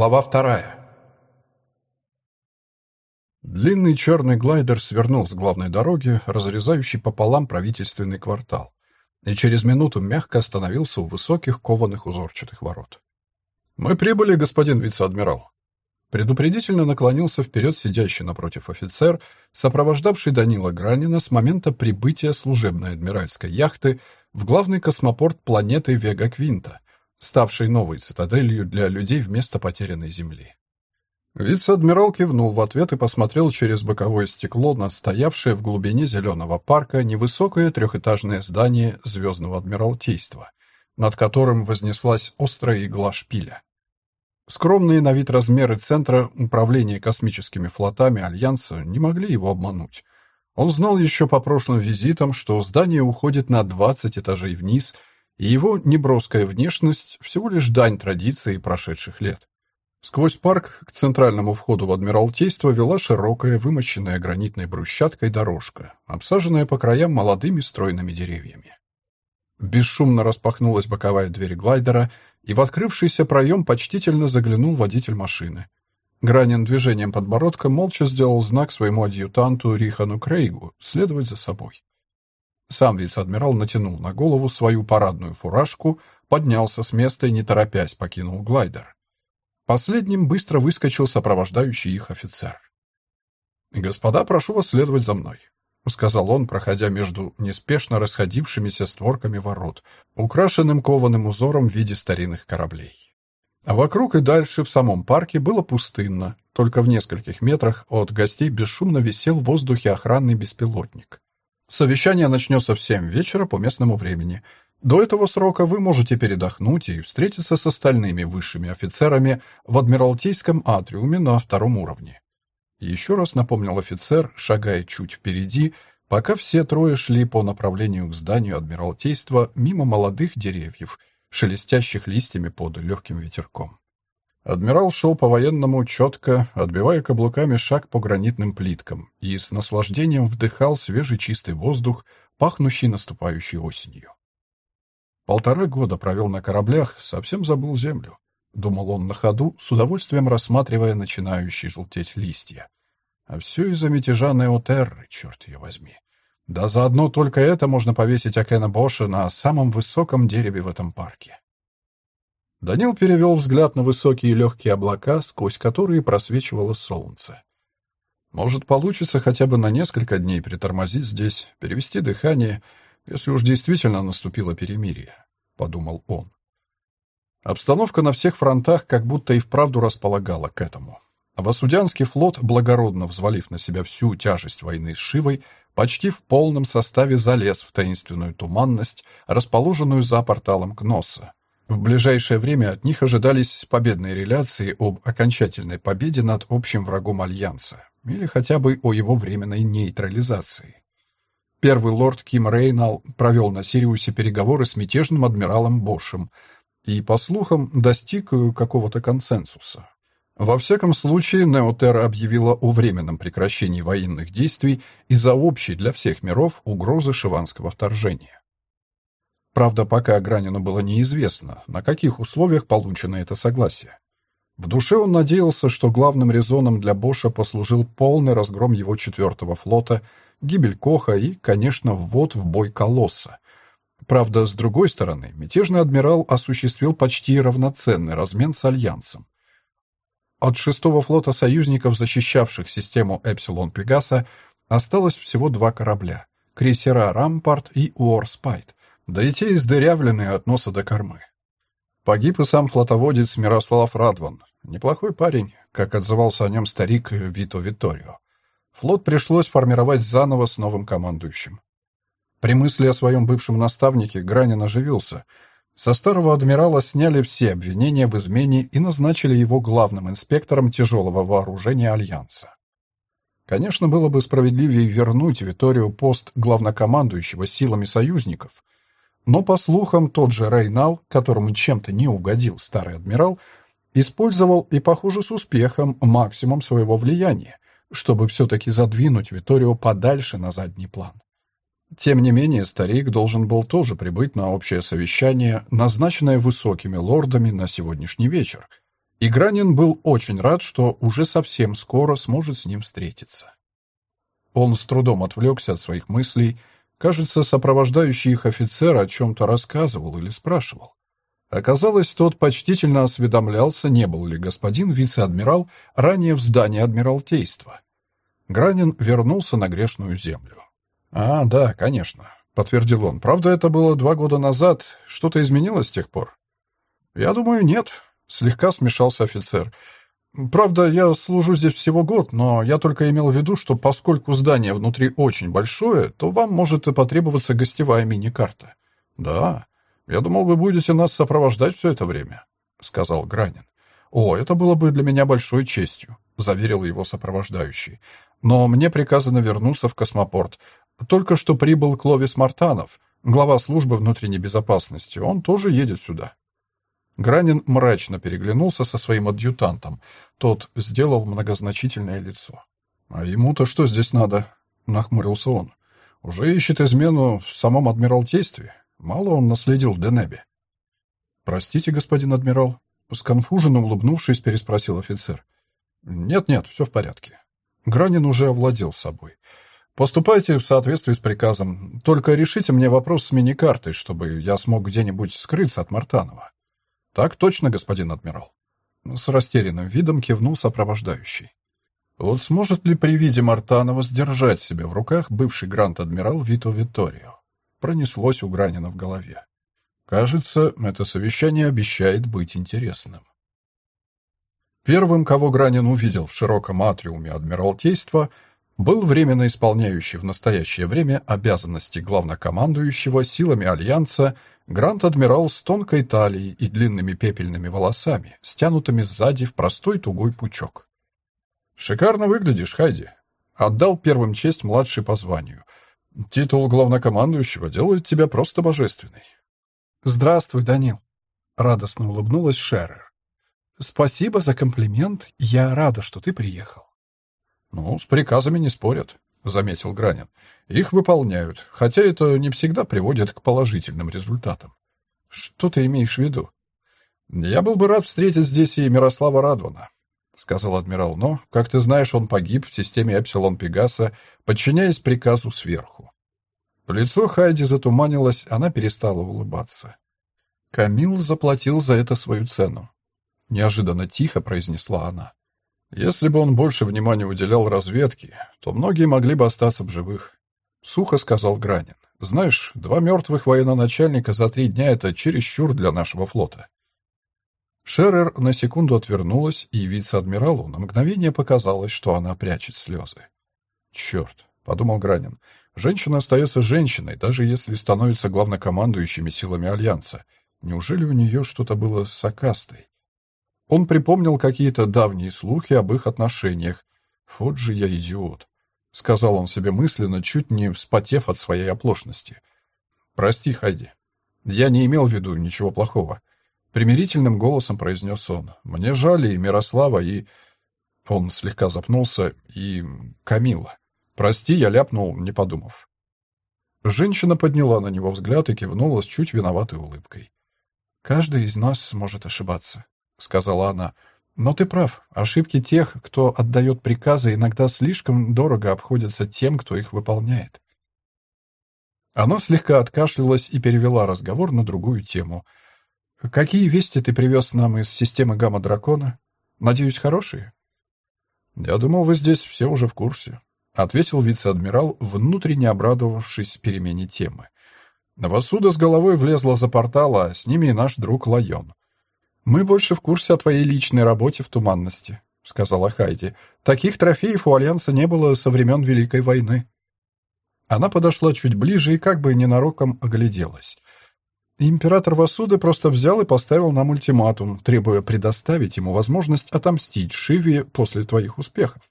Глава вторая. Длинный черный глайдер свернул с главной дороги, разрезающей пополам правительственный квартал, и через минуту мягко остановился у высоких кованых узорчатых ворот. «Мы прибыли, господин вице-адмирал». Предупредительно наклонился вперед сидящий напротив офицер, сопровождавший Данила Гранина с момента прибытия служебной адмиральской яхты в главный космопорт планеты Вега-Квинта — ставшей новой цитаделью для людей вместо потерянной земли. Вице-адмирал кивнул в ответ и посмотрел через боковое стекло на стоявшее в глубине зеленого парка невысокое трехэтажное здание Звездного Адмиралтейства, над которым вознеслась острая игла шпиля. Скромные на вид размеры Центра управления космическими флотами Альянса не могли его обмануть. Он знал еще по прошлым визитам, что здание уходит на 20 этажей вниз – его неброская внешность всего лишь дань традиции прошедших лет. Сквозь парк к центральному входу в Адмиралтейство вела широкая, вымощенная гранитной брусчаткой дорожка, обсаженная по краям молодыми стройными деревьями. Бесшумно распахнулась боковая дверь глайдера, и в открывшийся проем почтительно заглянул водитель машины. Гранин движением подбородка молча сделал знак своему адъютанту Рихану Крейгу следовать за собой. Сам вице-адмирал натянул на голову свою парадную фуражку, поднялся с места и, не торопясь, покинул глайдер. Последним быстро выскочил сопровождающий их офицер. «Господа, прошу вас следовать за мной», — сказал он, проходя между неспешно расходившимися створками ворот, украшенным кованым узором в виде старинных кораблей. А вокруг и дальше, в самом парке, было пустынно, только в нескольких метрах от гостей бесшумно висел в воздухе охранный беспилотник. Совещание начнется в семь вечера по местному времени. До этого срока вы можете передохнуть и встретиться с остальными высшими офицерами в Адмиралтейском атриуме на втором уровне. Еще раз напомнил офицер, шагая чуть впереди, пока все трое шли по направлению к зданию Адмиралтейства мимо молодых деревьев, шелестящих листьями под легким ветерком. Адмирал шел по-военному четко, отбивая каблуками шаг по гранитным плиткам и с наслаждением вдыхал свежий чистый воздух, пахнущий наступающей осенью. Полтора года провел на кораблях, совсем забыл землю. Думал он на ходу, с удовольствием рассматривая начинающие желтеть листья. А все из-за мятежа Неотерры, черт ее возьми. Да заодно только это можно повесить Акена Боша на самом высоком дереве в этом парке. Данил перевел взгляд на высокие легкие облака, сквозь которые просвечивало солнце. Может, получится хотя бы на несколько дней притормозить здесь, перевести дыхание, если уж действительно наступило перемирие, — подумал он. Обстановка на всех фронтах как будто и вправду располагала к этому. Васудянский флот, благородно взвалив на себя всю тяжесть войны с Шивой, почти в полном составе залез в таинственную туманность, расположенную за порталом Кносса, в ближайшее время от них ожидались победные реляции об окончательной победе над общим врагом Альянса или хотя бы о его временной нейтрализации. Первый лорд Ким Рейнал провел на Сириусе переговоры с мятежным адмиралом Бошем и, по слухам, достиг какого-то консенсуса. Во всяком случае, Неотера объявила о временном прекращении военных действий из-за общей для всех миров угрозы шиванского вторжения. Правда, пока Гранину было неизвестно, на каких условиях получено это согласие. В душе он надеялся, что главным резоном для Боша послужил полный разгром его четвертого флота, гибель Коха и, конечно, ввод в бой Колосса. Правда, с другой стороны, мятежный адмирал осуществил почти равноценный размен с Альянсом. От шестого флота союзников, защищавших систему Эпсилон Пегаса, осталось всего два корабля — крейсера «Рампарт» и «Уорспайт», да и те издырявленные от носа до кормы. Погиб и сам флотоводец Мирослав Радван. Неплохой парень, как отзывался о нем старик Вито Витторио. Флот пришлось формировать заново с новым командующим. При мысли о своем бывшем наставнике Гранин оживился. Со старого адмирала сняли все обвинения в измене и назначили его главным инспектором тяжелого вооружения Альянса. Конечно, было бы справедливее вернуть Виторию пост главнокомандующего силами союзников, но, по слухам, тот же Рейнал, которому чем-то не угодил старый адмирал, использовал и, похоже, с успехом максимум своего влияния, чтобы все-таки задвинуть Виторио подальше на задний план. Тем не менее, старик должен был тоже прибыть на общее совещание, назначенное высокими лордами на сегодняшний вечер, И Гранин был очень рад, что уже совсем скоро сможет с ним встретиться. Он с трудом отвлекся от своих мыслей. Кажется, сопровождающий их офицер о чем-то рассказывал или спрашивал. Оказалось, тот почтительно осведомлялся, не был ли господин вице-адмирал ранее в здании Адмиралтейства. Гранин вернулся на грешную землю. «А, да, конечно», — подтвердил он. «Правда, это было два года назад. Что-то изменилось с тех пор?» «Я думаю, нет», — слегка смешался офицер. «Правда, я служу здесь всего год, но я только имел в виду, что поскольку здание внутри очень большое, то вам может и потребоваться гостевая мини-карта». «Да, я думал, вы будете нас сопровождать все это время», — сказал Гранин. «О, это было бы для меня большой честью», — заверил его сопровождающий. «Но мне приказано вернуться в космопорт. Только что прибыл Кловис Мартанов, глава службы внутренней безопасности. Он тоже едет сюда». Гранин мрачно переглянулся со своим адъютантом. Тот сделал многозначительное лицо. «А ему-то что здесь надо?» — нахмурился он. «Уже ищет измену в самом Адмиралтействе. Мало он наследил в Денебе». «Простите, господин адмирал», — сконфуженно улыбнувшись, переспросил офицер. «Нет-нет, все в порядке». Гранин уже овладел собой. «Поступайте в соответствии с приказом. Только решите мне вопрос с мини-картой, чтобы я смог где-нибудь скрыться от Мартанова». «Так точно, господин адмирал». С растерянным видом кивнул сопровождающий. Вот сможет ли при виде Мартанова сдержать себя в руках бывший гранд-адмирал Вито Витторио? Пронеслось у Гранина в голове. Кажется, это совещание обещает быть интересным. Первым, кого Гранин увидел в широком атриуме Адмиралтейства, был временно исполняющий в настоящее время обязанности главнокомандующего силами Альянса Гранд-адмирал с тонкой талией и длинными пепельными волосами, стянутыми сзади в простой тугой пучок. «Шикарно выглядишь, Хайди», — отдал первым честь младший по званию. «Титул главнокомандующего делает тебя просто божественной». «Здравствуй, Данил», — радостно улыбнулась Шерер. «Спасибо за комплимент. Я рада, что ты приехал». «Ну, с приказами не спорят», — заметил Гранин. «Их выполняют, хотя это не всегда приводит к положительным результатам». «Что ты имеешь в виду?» «Я был бы рад встретить здесь и Мирослава Радвана», — сказал адмирал, «но, как ты знаешь, он погиб в системе Эпсилон Пегаса, подчиняясь приказу сверху». Лицо Хайди затуманилось, она перестала улыбаться. «Камил заплатил за это свою цену», — неожиданно тихо произнесла она. Если бы он больше внимания уделял разведке, то многие могли бы остаться в живых. Сухо сказал Гранин. Знаешь, два мертвых военачальника за три дня — это чересчур для нашего флота. Шерер на секунду отвернулась, и вице-адмиралу на мгновение показалось, что она прячет слезы. «Черт», — подумал Гранин, — «женщина остается женщиной, даже если становится главнокомандующими силами Альянса. Неужели у нее что-то было с Акастой? Он припомнил какие-то давние слухи об их отношениях. «Вот же я идиот», — сказал он себе мысленно, чуть не вспотев от своей оплошности. «Прости, Хайди. Я не имел в виду ничего плохого». Примирительным голосом произнес он. «Мне жаль и Мирослава, и...» Он слегка запнулся. «И... Камила. Прости, я ляпнул, не подумав». Женщина подняла на него взгляд и кивнула с чуть виноватой улыбкой. «Каждый из нас может ошибаться», — сказала она. «Но ты прав. Ошибки тех, кто отдает приказы, иногда слишком дорого обходятся тем, кто их выполняет». Она слегка откашлялась и перевела разговор на другую тему. «Какие вести ты привез нам из системы Гамма-Дракона? Надеюсь, хорошие?» «Я думал, вы здесь все уже в курсе», — ответил вице-адмирал, внутренне обрадовавшись перемене темы. Васуда с головой влезла за портал, а с ними и наш друг Лайон. «Мы больше в курсе о твоей личной работе в Туманности», — сказала Хайди. «Таких трофеев у Альянса не было со времен Великой войны». Она подошла чуть ближе и как бы ненароком огляделась. Император Васуды просто взял и поставил нам ультиматум, требуя предоставить ему возможность отомстить Шиве после твоих успехов.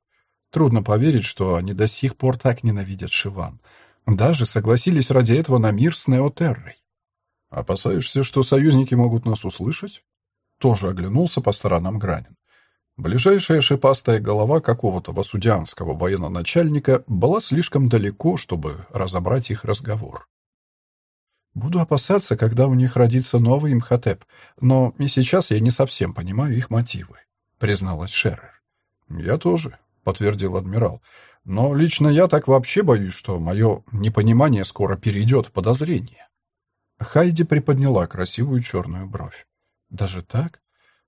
Трудно поверить, что они до сих пор так ненавидят Шиван. Даже согласились ради этого на мир с Неотеррой. «Опасаешься, что союзники могут нас услышать?» Тоже оглянулся по сторонам Гранин. Ближайшая шипастая голова какого-то васудианского военачальника была слишком далеко, чтобы разобрать их разговор. «Буду опасаться, когда у них родится новый Имхотеп, но и сейчас я не совсем понимаю их мотивы», призналась Шеррер. «Я тоже», — подтвердил адмирал. «Но лично я так вообще боюсь, что мое непонимание скоро перейдет в подозрение». Хайди приподняла красивую черную бровь. «Даже так?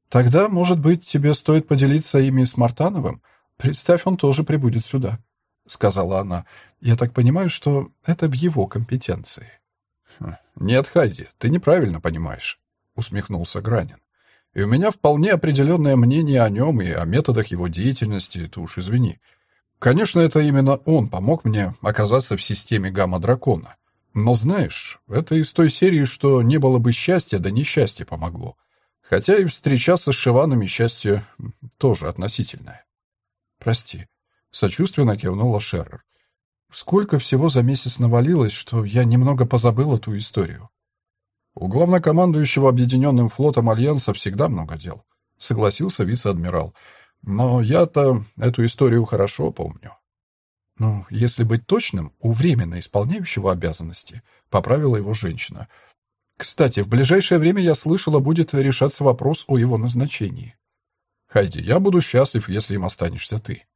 Тогда, может быть, тебе стоит поделиться ими с Мартановым? Представь, он тоже прибудет сюда», — сказала она. «Я так понимаю, что это в его компетенции». Хм, «Нет, Хайди, ты неправильно понимаешь», — усмехнулся Гранин. «И у меня вполне определенное мнение о нем и о методах его деятельности, ты уж извини. Конечно, это именно он помог мне оказаться в системе гамма-дракона. Но знаешь, это из той серии, что не было бы счастья, да несчастье помогло. Хотя и встречаться с Шиванами счастье тоже относительное. Прости, сочувственно кивнула Шеррер. Сколько всего за месяц навалилось, что я немного позабыла ту историю. У главнокомандующего Объединенным флотом Альянса всегда много дел, согласился вице-адмирал. Но я-то эту историю хорошо помню. Ну, если быть точным, у временно исполняющего обязанности, поправила его женщина. Кстати, в ближайшее время, я слышала, будет решаться вопрос о его назначении. Хайди, я буду счастлив, если им останешься ты.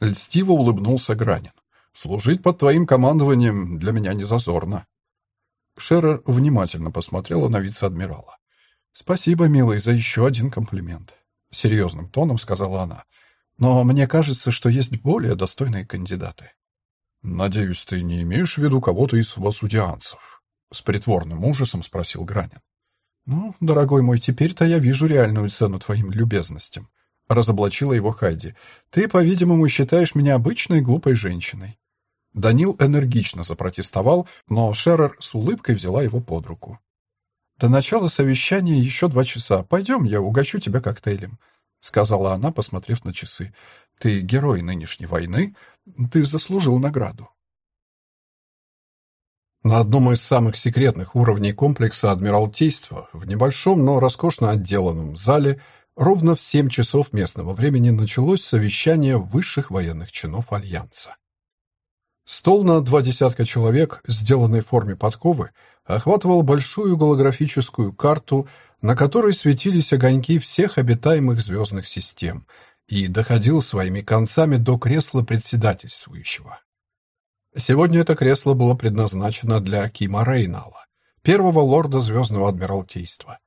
Льстиво улыбнулся Гранин. Служить под твоим командованием для меня не зазорно. Шерер внимательно посмотрела на вице-адмирала. «Спасибо, милый, за еще один комплимент», — серьезным тоном сказала она. «Но мне кажется, что есть более достойные кандидаты». «Надеюсь, ты не имеешь в виду кого-то из васудианцев?» — с притворным ужасом спросил Гранин. «Ну, дорогой мой, теперь-то я вижу реальную цену твоим любезностям», — разоблачила его Хайди. «Ты, по-видимому, считаешь меня обычной глупой женщиной». Данил энергично запротестовал, но Шерер с улыбкой взяла его под руку. «До начала совещания еще два часа. Пойдем, я угощу тебя коктейлем», — сказала она, посмотрев на часы. «Ты герой нынешней войны. Ты заслужил награду». На одном из самых секретных уровней комплекса Адмиралтейства, в небольшом, но роскошно отделанном зале, ровно в семь часов местного времени началось совещание высших военных чинов Альянса. Стол на два десятка человек, сделанный в форме подковы, охватывал большую голографическую карту, на которой светились огоньки всех обитаемых звездных систем, и доходил своими концами до кресла председательствующего. Сегодня это кресло было предназначено для Кима Рейнала, первого лорда Звездного Адмиралтейства.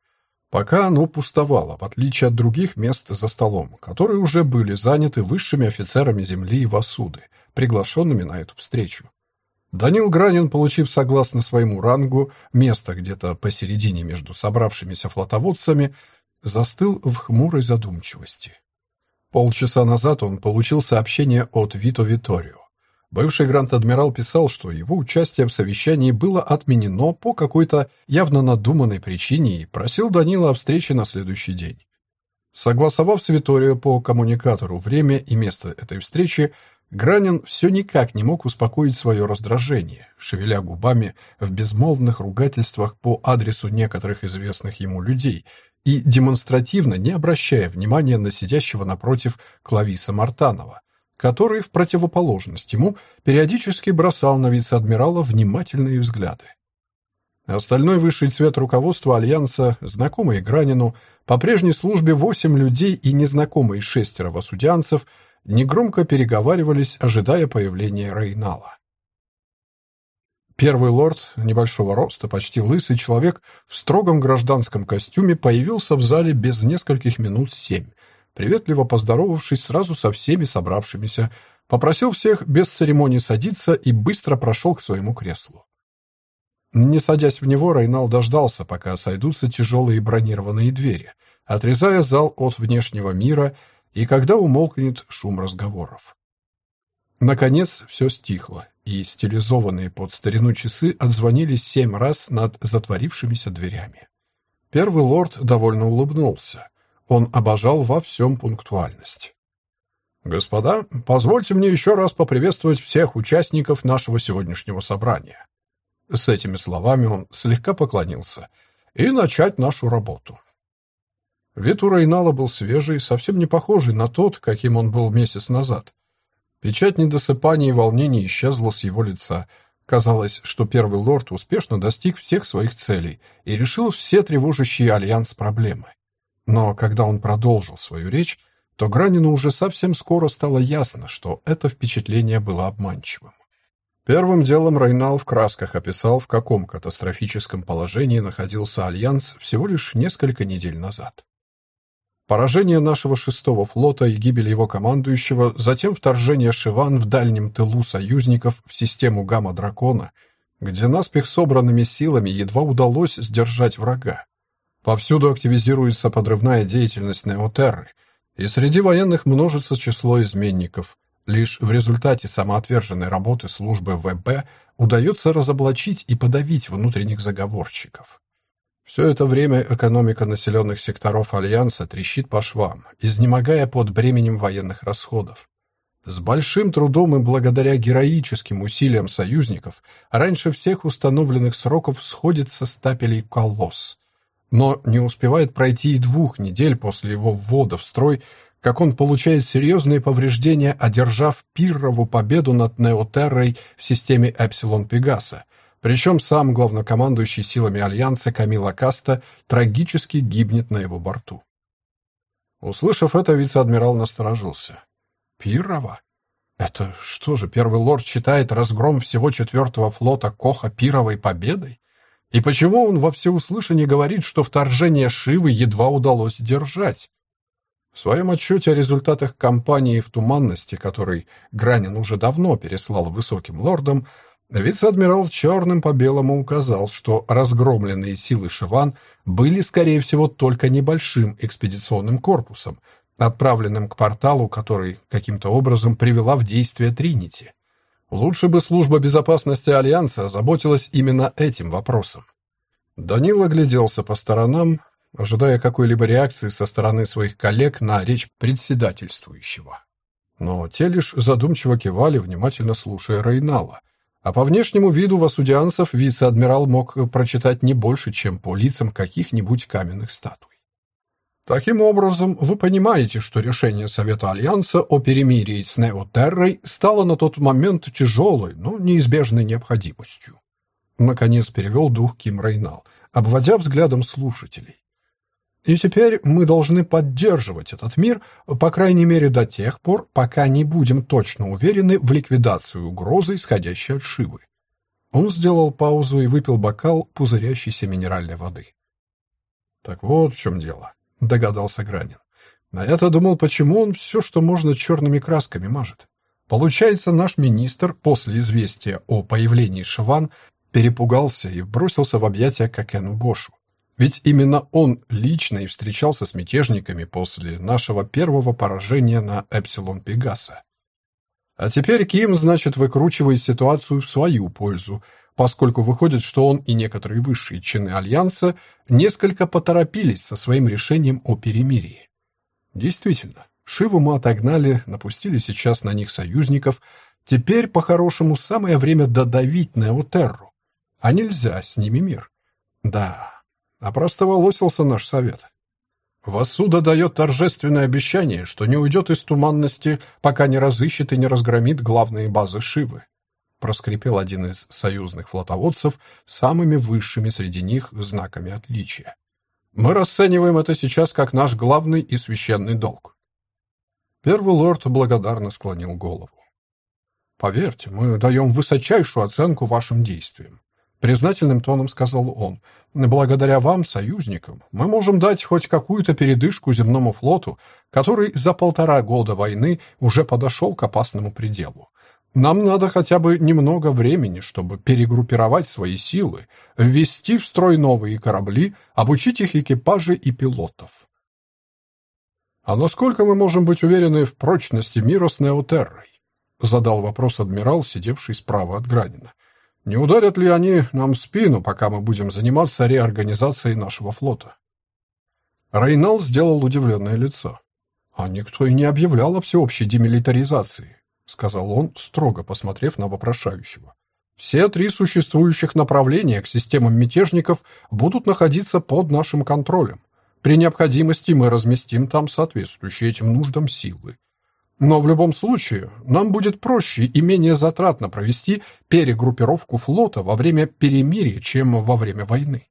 Пока оно пустовало, в отличие от других мест за столом, которые уже были заняты высшими офицерами Земли и Васуды, приглашенными на эту встречу. Данил Гранин, получив согласно своему рангу место где-то посередине между собравшимися флотоводцами, застыл в хмурой задумчивости. Полчаса назад он получил сообщение от Вито Виторио. Бывший гранд-адмирал писал, что его участие в совещании было отменено по какой-то явно надуманной причине и просил Данила о встрече на следующий день. Согласовав с Виторио по коммуникатору время и место этой встречи, Гранин все никак не мог успокоить свое раздражение, шевеля губами в безмолвных ругательствах по адресу некоторых известных ему людей и демонстративно не обращая внимания на сидящего напротив Клависа Мартанова, который, в противоположность ему, периодически бросал на вице-адмирала внимательные взгляды. Остальной высший цвет руководства Альянса, знакомый Гранину, по прежней службе восемь людей и незнакомые шестеро васудианцев – негромко переговаривались, ожидая появления Рейнала. Первый лорд, небольшого роста, почти лысый человек в строгом гражданском костюме появился в зале без нескольких минут семь, приветливо поздоровавшись сразу со всеми собравшимися, попросил всех без церемоний садиться и быстро прошел к своему креслу. Не садясь в него, Рейнал дождался, пока сойдутся тяжелые бронированные двери, отрезая зал от внешнего мира и когда умолкнет шум разговоров. Наконец все стихло, и стилизованные под старину часы отзвонили семь раз над затворившимися дверями. Первый лорд довольно улыбнулся. Он обожал во всем пунктуальность. «Господа, позвольте мне еще раз поприветствовать всех участников нашего сегодняшнего собрания». С этими словами он слегка поклонился. «И начать нашу работу». Вид у Рейнала был свежий, совсем не похожий на тот, каким он был месяц назад. Печать недосыпания и волнения исчезла с его лица. Казалось, что первый лорд успешно достиг всех своих целей и решил все тревожащие альянс проблемы. Но когда он продолжил свою речь, то Гранину уже совсем скоро стало ясно, что это впечатление было обманчивым. Первым делом Рейнал в красках описал, в каком катастрофическом положении находился Альянс всего лишь несколько недель назад. Поражение нашего шестого флота и гибель его командующего, затем вторжение Шиван в дальнем тылу союзников в систему Гамма-Дракона, где наспех собранными силами едва удалось сдержать врага. Повсюду активизируется подрывная деятельность Неотерры, и среди военных множится число изменников. Лишь в результате самоотверженной работы службы ВБ удается разоблачить и подавить внутренних заговорщиков. Все это время экономика населенных секторов Альянса трещит по швам, изнемогая под бременем военных расходов. С большим трудом и благодаря героическим усилиям союзников раньше всех установленных сроков сходит со стапелей колосс. Но не успевает пройти и двух недель после его ввода в строй, как он получает серьезные повреждения, одержав пиррову победу над Неотеррой в системе Эпсилон Пегаса, причем сам главнокомандующий силами Альянса Камила Каста трагически гибнет на его борту. Услышав это, вице-адмирал насторожился. «Пирова? Это что же, первый лорд считает разгром всего четвертого флота Коха пировой победой? И почему он во всеуслышание говорит, что вторжение Шивы едва удалось держать?» В своем отчете о результатах кампании в Туманности, который Гранин уже давно переслал высоким лордам, Вице-адмирал черным по белому указал, что разгромленные силы Шиван были, скорее всего, только небольшим экспедиционным корпусом, отправленным к порталу, который каким-то образом привела в действие Тринити. Лучше бы служба безопасности Альянса озаботилась именно этим вопросом. Данил огляделся по сторонам, ожидая какой-либо реакции со стороны своих коллег на речь председательствующего. Но те лишь задумчиво кивали, внимательно слушая Рейнала — а по внешнему виду васудианцев вице-адмирал мог прочитать не больше, чем по лицам каких-нибудь каменных статуй. Таким образом, вы понимаете, что решение Совета Альянса о перемирии с Неотеррой стало на тот момент тяжелой, но неизбежной необходимостью. Наконец перевел дух Ким Рейнал, обводя взглядом слушателей. И теперь мы должны поддерживать этот мир, по крайней мере до тех пор, пока не будем точно уверены в ликвидации угрозы, исходящей от Шивы. Он сделал паузу и выпил бокал пузырящейся минеральной воды. «Так вот в чем дело», — догадался Гранин. На это думал, почему он все, что можно, черными красками мажет. Получается, наш министр после известия о появлении Шиван перепугался и бросился в объятия к Акену Бошу. Ведь именно он лично и встречался с мятежниками после нашего первого поражения на Эпсилон Пегаса. А теперь Ким, значит, выкручивает ситуацию в свою пользу, поскольку выходит, что он и некоторые высшие чины Альянса несколько поторопились со своим решением о перемирии. Действительно, Шиву мы отогнали, напустили сейчас на них союзников, теперь, по-хорошему, самое время додавить Неотерру. А нельзя с ними мир. Да, а простоволосился наш совет. Васуда дает торжественное обещание, что не уйдет из туманности, пока не разыщет и не разгромит главные базы Шивы. Проскрипел один из союзных флотоводцев самыми высшими среди них знаками отличия. Мы расцениваем это сейчас как наш главный и священный долг. Первый лорд благодарно склонил голову. Поверьте, мы даем высочайшую оценку вашим действиям. Признательным тоном сказал он. «Благодаря вам, союзникам, мы можем дать хоть какую-то передышку земному флоту, который за полтора года войны уже подошел к опасному пределу. Нам надо хотя бы немного времени, чтобы перегруппировать свои силы, ввести в строй новые корабли, обучить их экипажи и пилотов. А насколько мы можем быть уверены в прочности мира с Неотеррой? Задал вопрос адмирал, сидевший справа от Гранина. Не ударят ли они нам в спину, пока мы будем заниматься реорганизацией нашего флота? Рейнал сделал удивленное лицо. А никто и не объявлял о всеобщей демилитаризации, сказал он, строго посмотрев на вопрошающего. Все три существующих направления к системам мятежников будут находиться под нашим контролем. При необходимости мы разместим там соответствующие этим нуждам силы. Но в любом случае, нам будет проще и менее затратно провести перегруппировку флота во время перемирия, чем во время войны.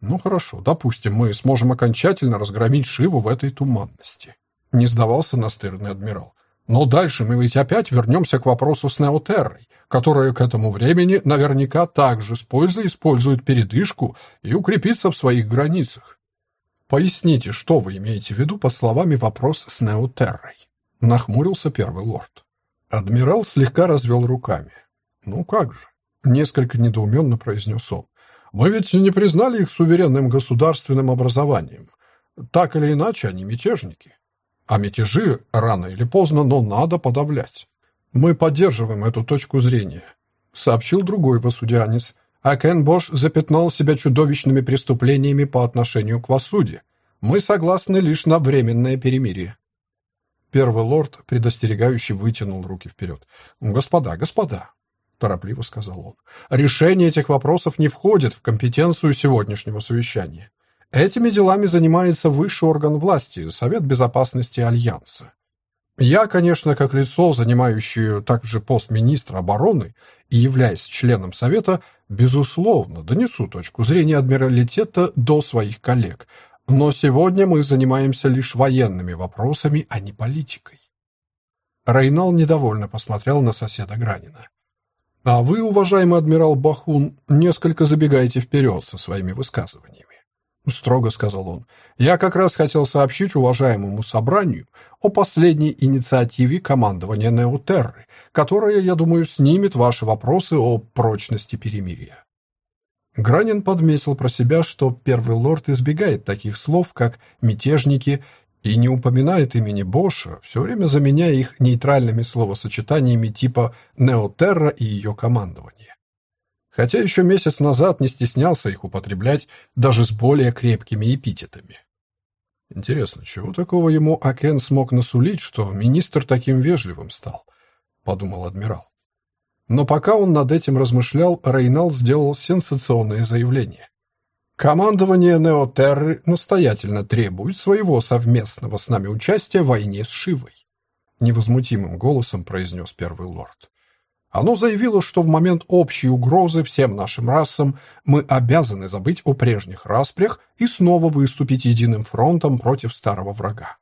Ну хорошо, допустим, мы сможем окончательно разгромить Шиву в этой туманности. Не сдавался настырный адмирал. Но дальше мы ведь опять вернемся к вопросу с Неотеррой, которая к этому времени наверняка также с пользой использует передышку и укрепится в своих границах. Поясните, что вы имеете в виду под словами «вопрос с Неотеррой»? Нахмурился первый лорд. Адмирал слегка развел руками. «Ну как же?» — несколько недоуменно произнес он. «Мы ведь не признали их суверенным государственным образованием. Так или иначе, они мятежники. А мятежи рано или поздно, но надо подавлять. Мы поддерживаем эту точку зрения», — сообщил другой васудианец. «А Кен Бош запятнал себя чудовищными преступлениями по отношению к Васуде. Мы согласны лишь на временное перемирие». Первый лорд, предостерегающий, вытянул руки вперед. «Господа, господа!» — торопливо сказал он. «Решение этих вопросов не входит в компетенцию сегодняшнего совещания. Этими делами занимается высший орган власти, Совет Безопасности Альянса. Я, конечно, как лицо, занимающее также пост министра обороны и являясь членом Совета, безусловно, донесу точку зрения адмиралитета до своих коллег, но сегодня мы занимаемся лишь военными вопросами, а не политикой. Рейнал недовольно посмотрел на соседа Гранина. А вы, уважаемый адмирал Бахун, несколько забегаете вперед со своими высказываниями. Строго сказал он. Я как раз хотел сообщить уважаемому собранию о последней инициативе командования Неотерры, которая, я думаю, снимет ваши вопросы о прочности перемирия. Гранин подметил про себя, что первый лорд избегает таких слов, как «мятежники», и не упоминает имени Боша, все время заменяя их нейтральными словосочетаниями типа «неотерра» и ее командование. Хотя еще месяц назад не стеснялся их употреблять даже с более крепкими эпитетами. Интересно, чего такого ему Акен смог насулить, что министр таким вежливым стал? Подумал адмирал. Но пока он над этим размышлял, Рейнал сделал сенсационное заявление. Командование Неотерры настоятельно требует своего совместного с нами участия в войне с Шивой. Невозмутимым голосом произнес первый лорд. Оно заявило, что в момент общей угрозы всем нашим расам мы обязаны забыть о прежних распрях и снова выступить единым фронтом против старого врага.